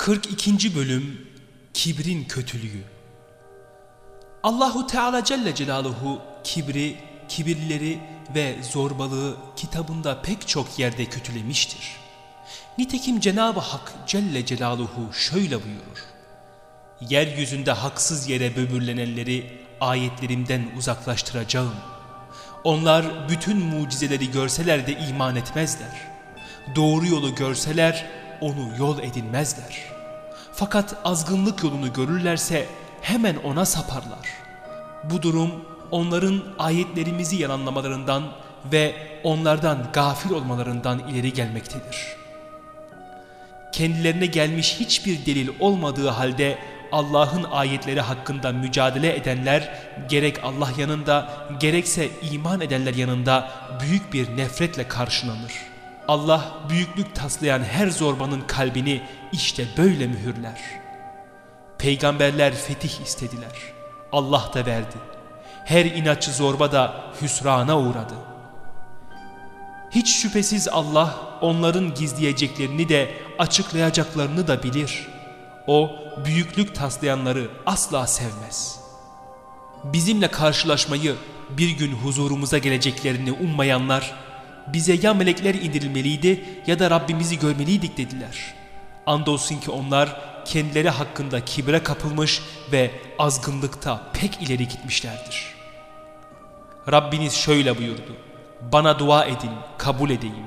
42. Bölüm Kibrin Kötülüğü Allahu Teala Celle Celaluhu kibri, kibirlileri ve zorbalığı kitabında pek çok yerde kötülemiştir. Nitekim Cenab-ı Hak Celle Celaluhu şöyle buyurur. Yeryüzünde haksız yere böbürlenenleri ayetlerimden uzaklaştıracağım. Onlar bütün mucizeleri görseler de iman etmezler. Doğru yolu görseler onu yol edinmezler. Fakat azgınlık yolunu görürlerse hemen ona saparlar. Bu durum onların ayetlerimizi yalanlamalarından ve onlardan gafil olmalarından ileri gelmektedir. Kendilerine gelmiş hiçbir delil olmadığı halde Allah'ın ayetleri hakkında mücadele edenler gerek Allah yanında gerekse iman edenler yanında büyük bir nefretle karşılanır. Allah büyüklük taslayan her zorbanın kalbini işte böyle mühürler. Peygamberler fetih istediler. Allah da verdi. Her inatçı zorba da hüsrana uğradı. Hiç şüphesiz Allah onların gizleyeceklerini de açıklayacaklarını da bilir. O büyüklük taslayanları asla sevmez. Bizimle karşılaşmayı bir gün huzurumuza geleceklerini ummayanlar bize ya melekler indirilmeliydi ya da Rabbimizi görmeliydik dediler. Andolsun ki onlar kendileri hakkında kibre kapılmış ve azgınlıkta pek ileri gitmişlerdir. Rabbiniz şöyle buyurdu. Bana dua edin, kabul edeyim.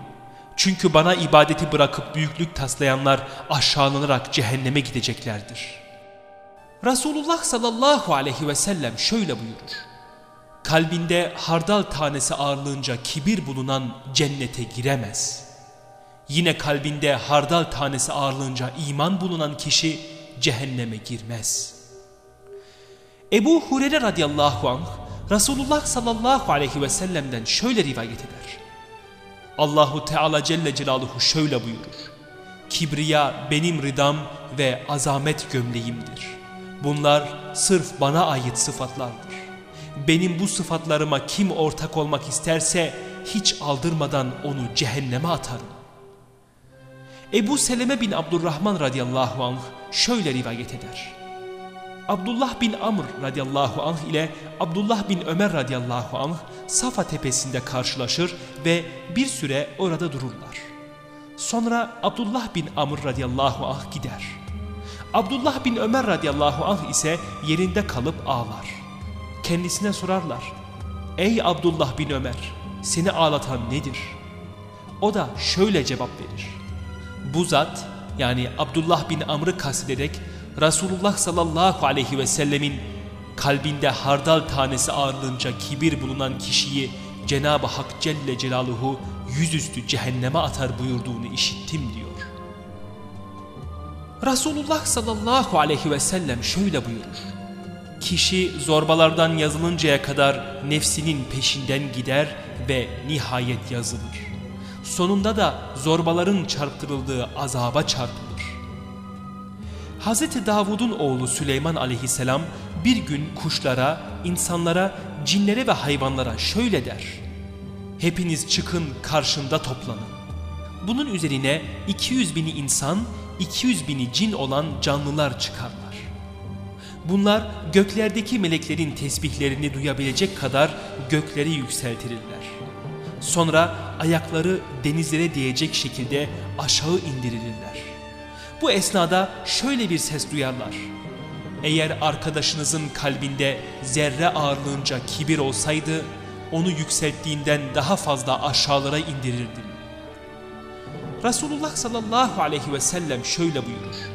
Çünkü bana ibadeti bırakıp büyüklük taslayanlar aşağılanarak cehenneme gideceklerdir. Resulullah sallallahu aleyhi ve sellem şöyle buyurur. Kalbinde hardal tanesi ağırlığınca kibir bulunan cennete giremez. Yine kalbinde hardal tanesi ağırlığınca iman bulunan kişi cehenneme girmez. Ebu Hureyre radıyallahu anh Resulullah sallallahu aleyhi ve sellem'den şöyle rivayet eder. Allahu Teala Celle Celaluhu şöyle buyurur. Kibriya benim rıdam ve azamet gömleğimdir. Bunlar sırf bana ait sıfatlardır. Benim bu sıfatlarıma kim ortak olmak isterse hiç aldırmadan onu cehenneme atarım. Ebu Seleme bin Abdurrahman radıyallahu anh şöyle rivayet eder. Abdullah bin Amr radıyallahu anh ile Abdullah bin Ömer radıyallahu anh Safa tepesinde karşılaşır ve bir süre orada dururlar. Sonra Abdullah bin Amr radıyallahu anh gider. Abdullah bin Ömer radıyallahu anh ise yerinde kalıp ağlar. Kendisine sorarlar. Ey Abdullah bin Ömer seni ağlatan nedir? O da şöyle cevap verir. Bu zat yani Abdullah bin Amr'ı kastederek Resulullah sallallahu aleyhi ve sellemin kalbinde hardal tanesi ağırlığınca kibir bulunan kişiyi Cenab-ı Hak Celle Celaluhu yüzüstü cehenneme atar buyurduğunu işittim diyor. Resulullah sallallahu aleyhi ve sellem şöyle buyurur. Kişi zorbalardan yazılıncaya kadar nefsinin peşinden gider ve nihayet yazılır. Sonunda da zorbaların çarptırıldığı azaba çarpılır. Hz. Davud'un oğlu Süleyman aleyhisselam bir gün kuşlara, insanlara, cinlere ve hayvanlara şöyle der. Hepiniz çıkın karşımda toplanın. Bunun üzerine 200 bini insan, 200 bini cin olan canlılar çıkarlar. Bunlar göklerdeki meleklerin tesbihlerini duyabilecek kadar gökleri yükseltirirler. Sonra ayakları denizlere değecek şekilde aşağı indirilirler. Bu esnada şöyle bir ses duyarlar. Eğer arkadaşınızın kalbinde zerre ağırlığınca kibir olsaydı, onu yükselttiğinden daha fazla aşağılara indirirdim. Resulullah sallallahu aleyhi ve sellem şöyle buyurur.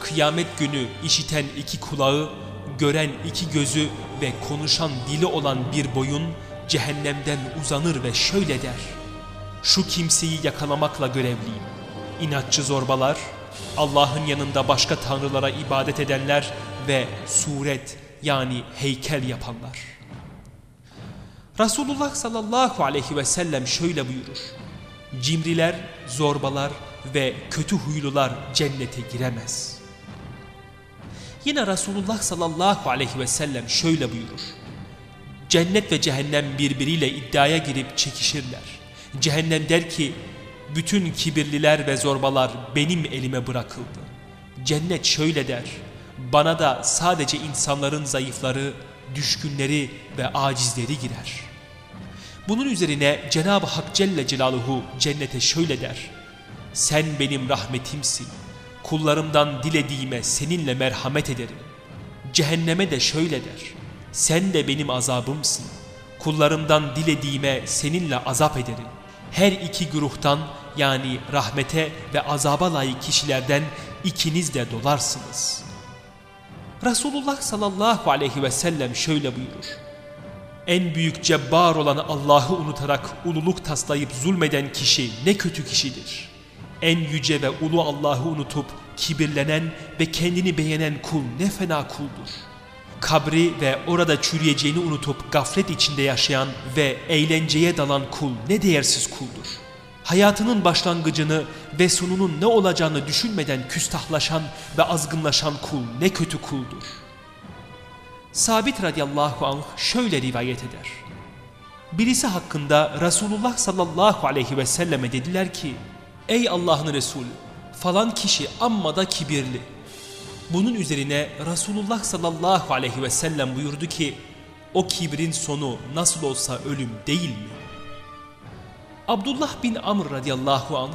Kıyamet günü işiten iki kulağı, gören iki gözü ve konuşan dili olan bir boyun cehennemden uzanır ve şöyle der. Şu kimseyi yakalamakla görevliyim. İnatçı zorbalar, Allah'ın yanında başka tanrılara ibadet edenler ve suret yani heykel yapanlar. Resulullah sallallahu aleyhi ve sellem şöyle buyurur. Cimriler, zorbalar ve kötü huylular cennete giremez. Yine Resulullah sallallahu aleyhi ve sellem şöyle buyurur. Cennet ve cehennem birbiriyle iddiaya girip çekişirler. Cehennem der ki bütün kibirliler ve zorbalar benim elime bırakıldı. Cennet şöyle der. Bana da sadece insanların zayıfları, düşkünleri ve acizleri girer. Bunun üzerine Cenab-ı Hak Celle Celaluhu cennete şöyle der. Sen benim rahmetimsin. Kullarımdan dilediğime seninle merhamet ederim. Cehenneme de şöyle der. Sen de benim azabımsın. Kullarımdan dilediğime seninle azap ederim. Her iki güruhtan yani rahmete ve azaba layık kişilerden ikiniz de dolarsınız. Resulullah sallallahu aleyhi ve sellem şöyle buyurur. En büyük cebbar olan Allah'ı unutarak ululuk taslayıp zulmeden kişi ne kötü kişidir. En yüce ve ulu Allah'ı unutup kibirlenen ve kendini beğenen kul ne fena kuldur. Kabri ve orada çürüyeceğini unutup gaflet içinde yaşayan ve eğlenceye dalan kul ne değersiz kuldur. Hayatının başlangıcını ve sonunun ne olacağını düşünmeden küstahlaşan ve azgınlaşan kul ne kötü kuldur. Sabit radıyallahu anh şöyle rivayet eder. Birisi hakkında Resulullah sallallahu aleyhi ve selleme dediler ki Ey Allah'ın Resulü falan kişi amma da kibirli. Bunun üzerine Resulullah sallallahu aleyhi ve sellem buyurdu ki o kibrin sonu nasıl olsa ölüm değil mi? Abdullah bin Amr radıyallahu anh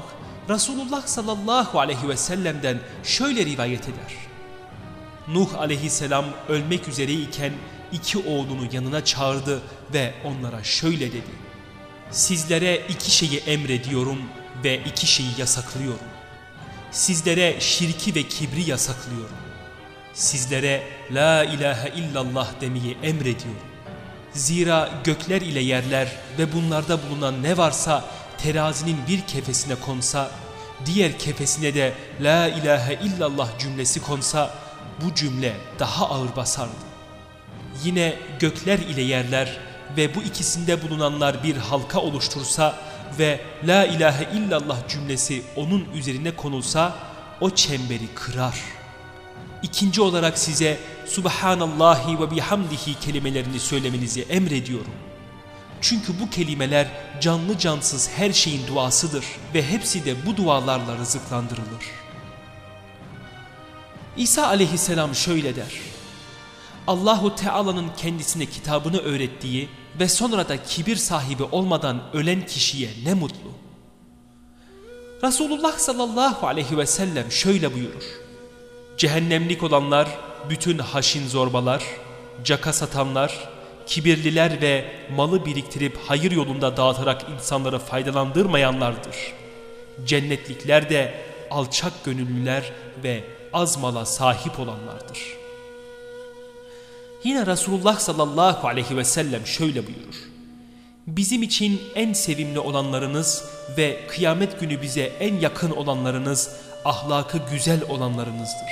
Resulullah sallallahu aleyhi ve sellem'den şöyle rivayet eder. Nuh aleyhisselam ölmek üzereyken iki oğlunu yanına çağırdı ve onlara şöyle dedi. Sizlere iki şeyi emrediyorum ve iki şeyi yasaklıyorum. Sizlere şirki ve kibri yasaklıyorum. Sizlere la ilahe illallah demeyi emrediyorum. Zira gökler ile yerler ve bunlarda bulunan ne varsa terazinin bir kefesine konsa, diğer kefesine de la ilahe illallah cümlesi konsa bu cümle daha ağır basardı. Yine gökler ile yerler ve bu ikisinde bulunanlar bir halka oluştursa ve la ilahe illallah cümlesi onun üzerine konulsa o çemberi kırar. İkinci olarak size Subhanallahi ve bihamdihi kelimelerini söylemenizi emrediyorum. Çünkü bu kelimeler canlı cansız her şeyin duasıdır ve hepsi de bu dualarla rızıklandırılır. İsa aleyhisselam şöyle der. Allahu Teala'nın kendisine kitabını öğrettiği ve sonra da kibir sahibi olmadan ölen kişiye ne mutlu. Resulullah sallallahu aleyhi ve sellem şöyle buyurur. Cehennemlik olanlar bütün haşin zorbalar, caka satanlar, kibirliler ve malı biriktirip hayır yolunda dağıtarak insanları faydalandırmayanlardır. Cennetlikler de alçak gönüllüler ve az mala sahip olanlardır. Yine Resulullah sallallahu aleyhi ve sellem şöyle buyurur. Bizim için en sevimli olanlarınız ve kıyamet günü bize en yakın olanlarınız ahlakı güzel olanlarınızdır.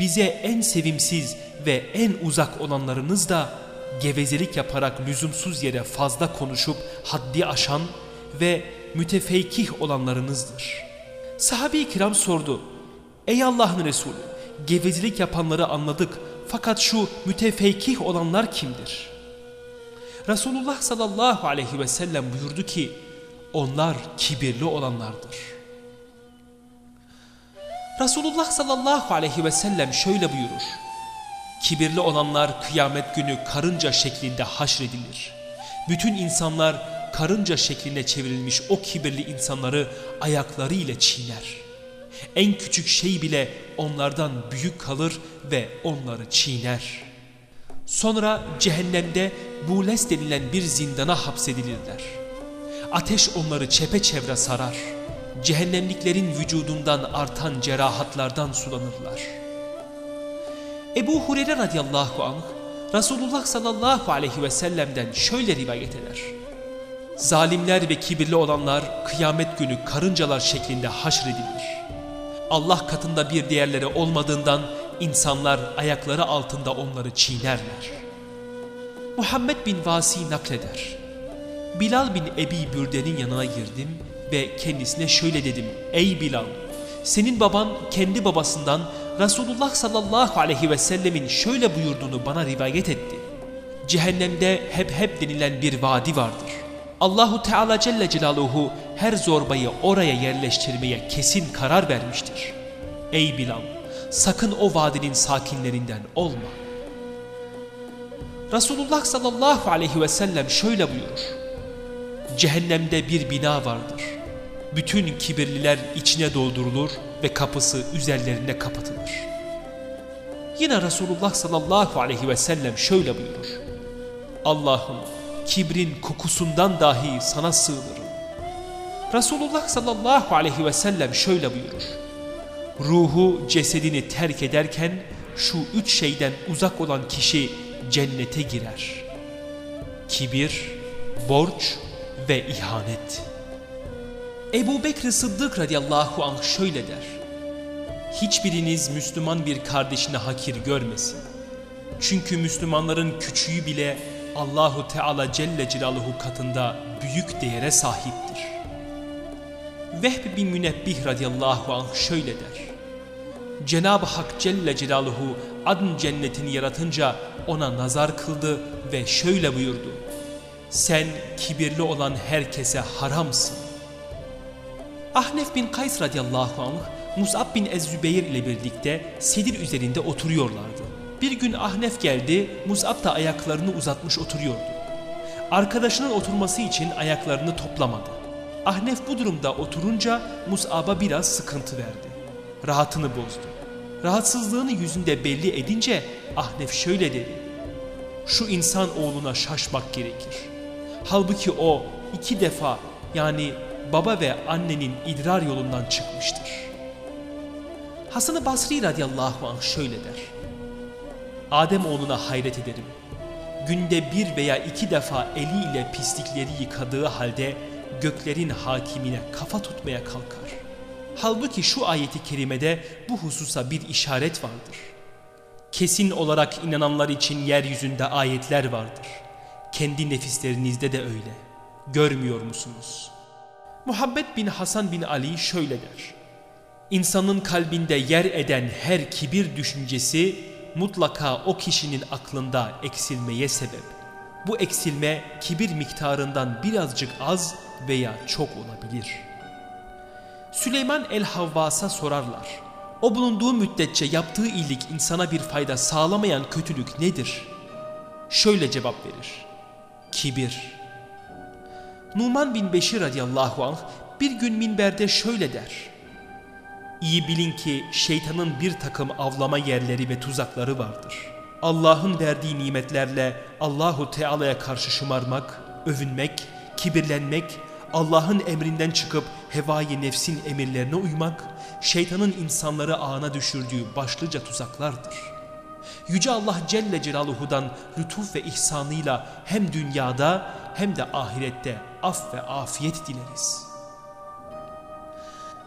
Bize en sevimsiz ve en uzak olanlarınız da gevezelik yaparak lüzumsuz yere fazla konuşup haddi aşan ve mütefeykih olanlarınızdır. Sahabe-i kiram sordu. Ey Allah'ın Resulü gevezelik yapanları anladık fakat şu mütefeykih olanlar kimdir? Resulullah sallallahu aleyhi ve sellem buyurdu ki onlar kibirli olanlardır. Resulullah sallallahu aleyhi ve sellem şöyle buyurur. Kibirli olanlar kıyamet günü karınca şeklinde haşredilir. Bütün insanlar karınca şekline çevrilmiş o kibirli insanları ayakları ile çiğner. En küçük şey bile onlardan büyük kalır ve onları çiğner. Sonra cehennemde bules denilen bir zindana hapsedilirler. Ateş onları çepeçevre sarar. Cehennemliklerin vücudundan artan cerahatlardan sulanırlar. Ebu Hureyre radıyallahu anh Resulullah sallallahu aleyhi ve sellem'den şöyle rivayet eder. Zalimler ve kibirli olanlar kıyamet günü karıncalar şeklinde haşredilir. Allah katında bir değerleri olmadığından insanlar ayakları altında onları çiğnerler. Muhammed bin Vasi nakleder. Bilal bin Ebi Bürde'nin yanına girdim ve kendisine şöyle dedim. Ey Bilal! Senin baban kendi babasından Resulullah sallallahu aleyhi ve sellemin şöyle buyurduğunu bana rivayet etti. Cehennemde hep hep denilen bir vadi vardır. Allahu Teala Celle Celaluhu her zorbayı oraya yerleştirmeye kesin karar vermiştir. Ey Bilal! Sakın o vadinin sakinlerinden olma. Resulullah sallallahu aleyhi ve sellem şöyle buyurur. Cehennemde bir bina vardır. Bütün kibirliler içine doldurulur ve kapısı üzerlerine kapatılır. Yine Resulullah sallallahu aleyhi ve sellem şöyle buyurur. Allah'ım kibrin kokusundan dahi sana sığınırım. Resulullah sallallahu aleyhi ve sellem şöyle buyurur. Ruhu cesedini terk ederken şu üç şeyden uzak olan kişi cennete girer. Kibir, borç ve ihanet. Ebu Bekir Sıddık radiyallahu anh şöyle der. Hiçbiriniz Müslüman bir kardeşine hakir görmesin. Çünkü Müslümanların küçüğü bile Allahu Teala Celle Celaluhu katında büyük değere sahiptir. Vehb bin Münebbih radiyallahu anh şöyle der. Cenab-ı Hak Celle Celaluhu adın cennetini yaratınca ona nazar kıldı ve şöyle buyurdu. Sen kibirli olan herkese haramsın. Ahnef bin Kays radiyallahu anh Mus'ab bin Ez-Zübeyir ile birlikte sedir üzerinde oturuyorlardı. Bir gün Ahnef geldi, Mus'ab da ayaklarını uzatmış oturuyordu. Arkadaşının oturması için ayaklarını toplamadı. Ahnef bu durumda oturunca Mus'ab'a biraz sıkıntı verdi. Rahatını bozdu. Rahatsızlığını yüzünde belli edince Ahnef şöyle dedi. Şu insan oğluna şaşmak gerekir. Halbuki o iki defa yani baba ve annenin idrar yolundan çıkmıştır. Hasan-ı Basri radiyallahu anh şöyle der. Adem oğluna hayret ederim. Günde bir veya iki defa eliyle pislikleri yıkadığı halde göklerin hakimine kafa tutmaya kalkar. Halbuki şu ayeti kerimede bu hususa bir işaret vardır. Kesin olarak inananlar için yeryüzünde ayetler vardır. Kendi nefislerinizde de öyle. Görmüyor musunuz? Muhammed bin Hasan bin Ali şöyle der. İnsanın kalbinde yer eden her kibir düşüncesi mutlaka o kişinin aklında eksilmeye sebep. Bu eksilme kibir miktarından birazcık az veya çok olabilir. Süleyman el-Havvas'a sorarlar. O bulunduğu müddetçe yaptığı iyilik insana bir fayda sağlamayan kötülük nedir? Şöyle cevap verir. Kibir. Numan bin Beşir radıyallahu anh bir gün minberde şöyle der. İyi bilin ki şeytanın bir takım avlama yerleri ve tuzakları vardır. Allah'ın verdiği nimetlerle Allahu Teala'ya karşı şımarmak, övünmek, kibirlenmek, Allah'ın emrinden çıkıp hevai nefsin emirlerine uymak, şeytanın insanları ağına düşürdüğü başlıca tuzaklardır. Yüce Allah Celle Celaluhu'dan lütuf ve ihsanıyla hem dünyada hem de ahirette af ve afiyet dileriz.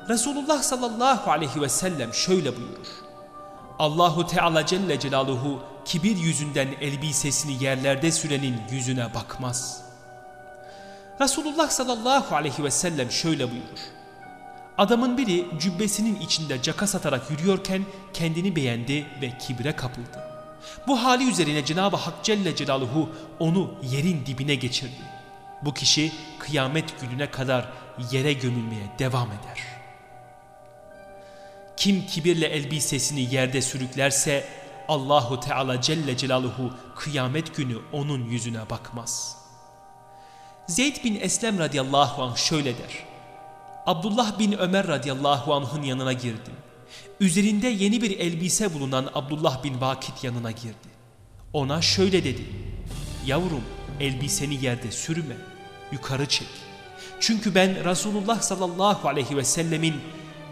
Resulullah sallallahu aleyhi ve sellem şöyle buyurur. Allahu Teala Celle Celaluhu kibir yüzünden elbisesini yerlerde sürenin yüzüne bakmaz. Resulullah sallallahu aleyhi ve sellem şöyle buyurur. Adamın biri cübbesinin içinde caka satarak yürüyorken kendini beğendi ve kibre kapıldı. Bu hali üzerine Cenab-ı Hak Celle Celaluhu onu yerin dibine geçirdi. Bu kişi kıyamet gününe kadar yere gömülmeye devam eder. Kim kibirle elbisesini yerde sürüklerse Allahu Teala Celle Celaluhu kıyamet günü onun yüzüne bakmaz. Zeyd bin Eslem radıyallahu anh şöyle der. Abdullah bin Ömer radıyallahu anh'ın yanına girdim. Üzerinde yeni bir elbise bulunan Abdullah bin Vakit yanına girdi. Ona şöyle dedi. Yavrum elbiseni yerde sürme, yukarı çek. Çünkü ben Resulullah sallallahu aleyhi ve sellemin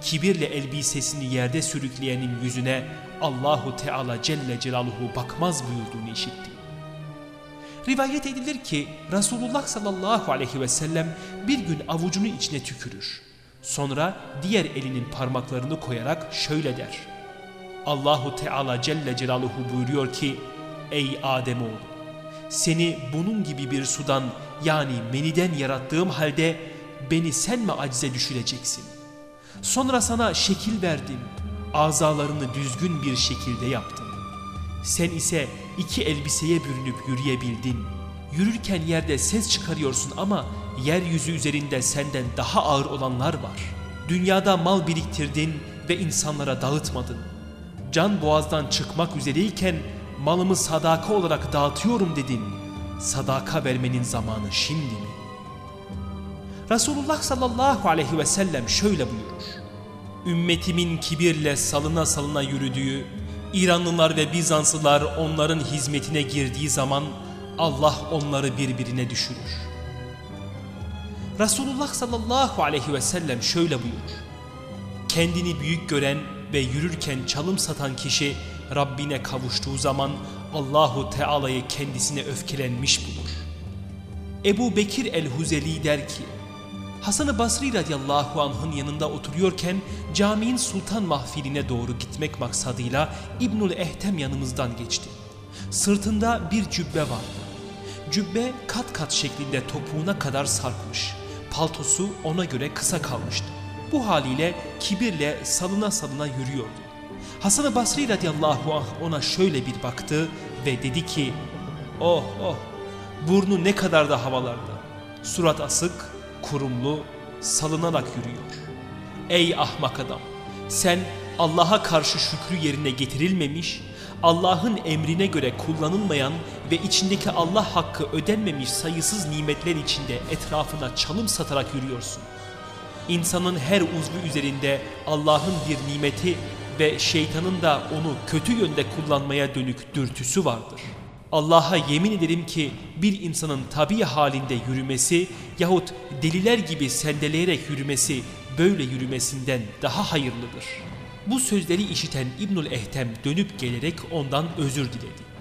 kibirle elbisesini yerde sürükleyenin yüzüne Allahu Teala Celle Celaluhu bakmaz buyurduğunu işittim. Rivayet edilir ki Resulullah sallallahu aleyhi ve sellem bir gün avucunu içine tükürür. Sonra diğer elinin parmaklarını koyarak şöyle der. Allahu Teala Celle Celaluhu buyuruyor ki Ey Ademoğlu seni bunun gibi bir sudan yani meniden yarattığım halde beni sen mi acize düşüreceksin? Sonra sana şekil verdim, azalarını düzgün bir şekilde yaptım. Sen ise iki elbiseye bürünüp yürüyebildin. Yürürken yerde ses çıkarıyorsun ama yeryüzü üzerinde senden daha ağır olanlar var. Dünyada mal biriktirdin ve insanlara dağıtmadın. Can boğazdan çıkmak üzereyken malımı sadaka olarak dağıtıyorum dedin. Sadaka vermenin zamanı şimdi mi? Resulullah sallallahu aleyhi ve sellem şöyle buyurur. Ümmetimin kibirle salına salına yürüdüğü, İranlılar ve Bizanslılar onların hizmetine girdiği zaman Allah onları birbirine düşürür. Resulullah sallallahu aleyhi ve sellem şöyle buyurur. Kendini büyük gören ve yürürken çalım satan kişi Rabbine kavuştuğu zaman Allahu Teala'yı kendisine öfkelenmiş bulur. Ebu Bekir el-Huzeli der ki, Hasan-ı Basri radiyallahu anh'ın yanında oturuyorken caminin sultan mahfiline doğru gitmek maksadıyla İbnül Ehtem yanımızdan geçti. Sırtında bir cübbe vardı. Cübbe kat kat şeklinde topuğuna kadar sarkmış. Paltosu ona göre kısa kalmıştı. Bu haliyle kibirle salına salına yürüyordu. Hasan-ı Basri radiyallahu anh ona şöyle bir baktı ve dedi ki Oh oh burnu ne kadar da havalarda. Surat asık, kurumlu, salınarak yürüyor. Ey ahmak adam sen Allah'a karşı şükrü yerine getirilmemiş, Allah'ın emrine göre kullanılmayan ve içindeki Allah hakkı ödenmemiş sayısız nimetler içinde etrafına çalım satarak yürüyorsun. İnsanın her uzvu üzerinde Allah'ın bir nimeti ve şeytanın da onu kötü yönde kullanmaya dönük dürtüsü vardır. Allah'a yemin ederim ki bir insanın tabi halinde yürümesi yahut deliler gibi sendeleyerek yürümesi böyle yürümesinden daha hayırlıdır. Bu sözleri işiten İbnül Ehtem dönüp gelerek ondan özür diledi.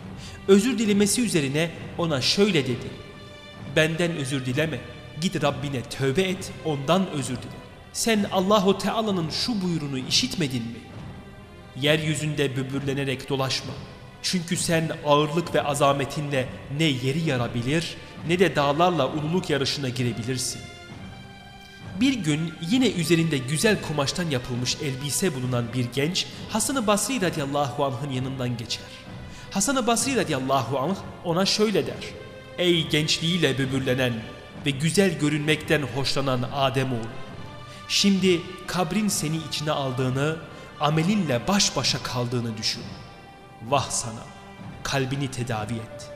Özür dilemesi üzerine ona şöyle dedi. Benden özür dileme, git Rabbine tövbe et, ondan özür dile. Sen Allahu Teala'nın şu buyruğunu işitmedin mi? Yeryüzünde böbürlenerek dolaşma. Çünkü sen ağırlık ve azametinle ne yeri yarabilir ne de dağlarla ululuk yarışına girebilirsin. Bir gün yine üzerinde güzel kumaştan yapılmış elbise bulunan bir genç Hasan-ı Basri radiyallahu anh'ın yanından geçer. Hasan-ı Basri radiyallahu anh ona şöyle der. Ey gençliğiyle böbürlenen ve güzel görünmekten hoşlanan Ademoğlu. Şimdi kabrin seni içine aldığını, amelinle baş başa kaldığını düşün. Vah sana, kalbini tedavi et.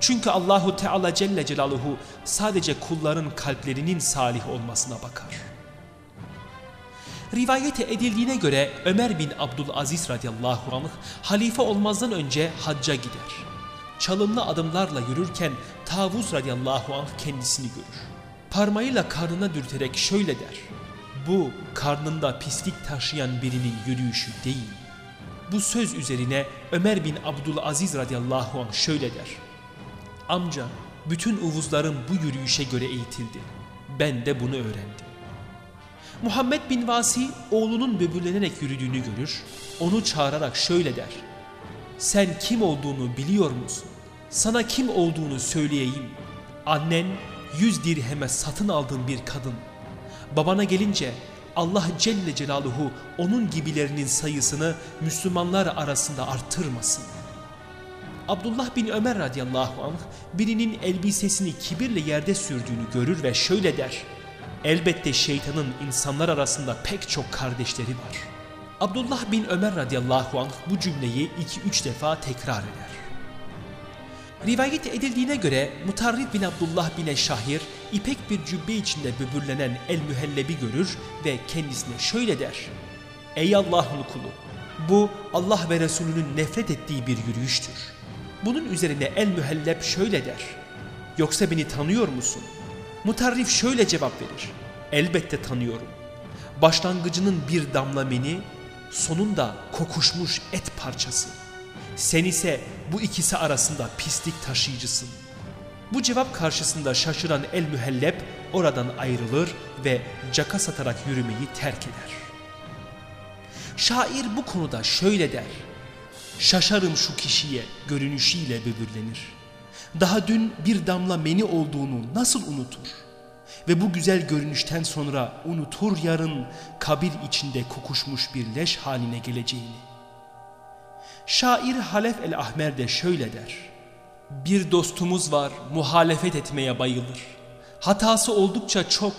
Çünkü Allahu Teala Celle Celaluhu sadece kulların kalplerinin salih olmasına bakar. Rivayete edildiğine göre Ömer bin Abdülaziz radıyallahu anh halife olmazdan önce hacca gider. Çalımlı adımlarla yürürken Tavuz radıyallahu anh kendisini görür. Parmağıyla karnına dürterek şöyle der. Bu karnında pislik taşıyan birinin yürüyüşü değil. Bu söz üzerine Ömer bin Abdülaziz radıyallahu anh şöyle der. Amca bütün uvuzlarım bu yürüyüşe göre eğitildi. Ben de bunu öğrendim. Muhammed bin Vasi oğlunun böbürlenerek yürüdüğünü görür, onu çağırarak şöyle der. Sen kim olduğunu biliyor musun? Sana kim olduğunu söyleyeyim. Annen yüz dirheme satın aldığın bir kadın. Babana gelince Allah Celle Celaluhu onun gibilerinin sayısını Müslümanlar arasında arttırmasın. Abdullah bin Ömer radıyallahu anh birinin elbisesini kibirle yerde sürdüğünü görür ve şöyle der. Elbette şeytanın insanlar arasında pek çok kardeşleri var. Abdullah bin Ömer radıyallahu anh bu cümleyi iki üç defa tekrar eder. Rivayet edildiğine göre Mutarrif bin Abdullah bin Eşşahir ipek bir cübbe içinde böbürlenen el-mühellebi görür ve kendisine şöyle der. Ey Allah'ın kulu! Bu Allah ve Resulünün nefret ettiği bir yürüyüştür. Bunun üzerine el-mühelleb şöyle der. Yoksa beni tanıyor musun? Mutarrif şöyle cevap verir. Elbette tanıyorum. Başlangıcının bir damla meni, sonunda kokuşmuş et parçası. Sen ise bu ikisi arasında pislik taşıyıcısın. Bu cevap karşısında şaşıran el-mühelleb oradan ayrılır ve caka satarak yürümeyi terk eder. Şair bu konuda şöyle der. Şaşarım şu kişiye görünüşüyle böbürlenir. Daha dün bir damla meni olduğunu nasıl unutur? Ve bu güzel görünüşten sonra unutur yarın kabir içinde kokuşmuş bir leş haline geleceğini. Şair Halef el-Ahmer de şöyle der. Bir dostumuz var muhalefet etmeye bayılır. Hatası oldukça çok,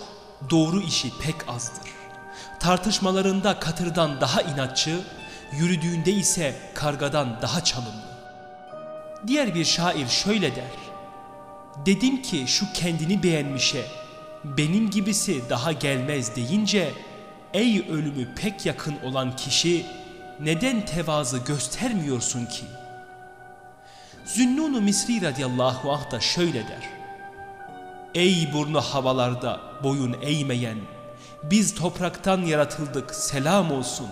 doğru işi pek azdır. Tartışmalarında katırdan daha inatçı, yürüdüğünde ise kargadan daha çalımlı. Diğer bir şair şöyle der. Dedim ki şu kendini beğenmişe, benim gibisi daha gelmez deyince, ey ölümü pek yakın olan kişi, neden tevazı göstermiyorsun ki? Zünnun-u Misri radiyallahu anh da şöyle der. Ey burnu havalarda boyun eğmeyen, biz topraktan yaratıldık selam olsun.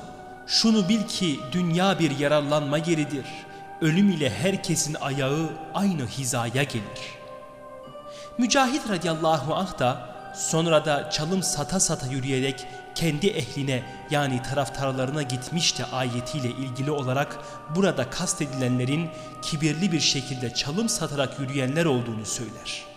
Şunu bil ki dünya bir yararlanma yeridir. Ölüm ile herkesin ayağı aynı hizaya gelir. Mücahit radiyallahu anh da sonra da çalım sata sata yürüyerek kendi ehline yani taraftarlarına gitmiş de ayetiyle ilgili olarak burada kastedilenlerin kibirli bir şekilde çalım satarak yürüyenler olduğunu söyler.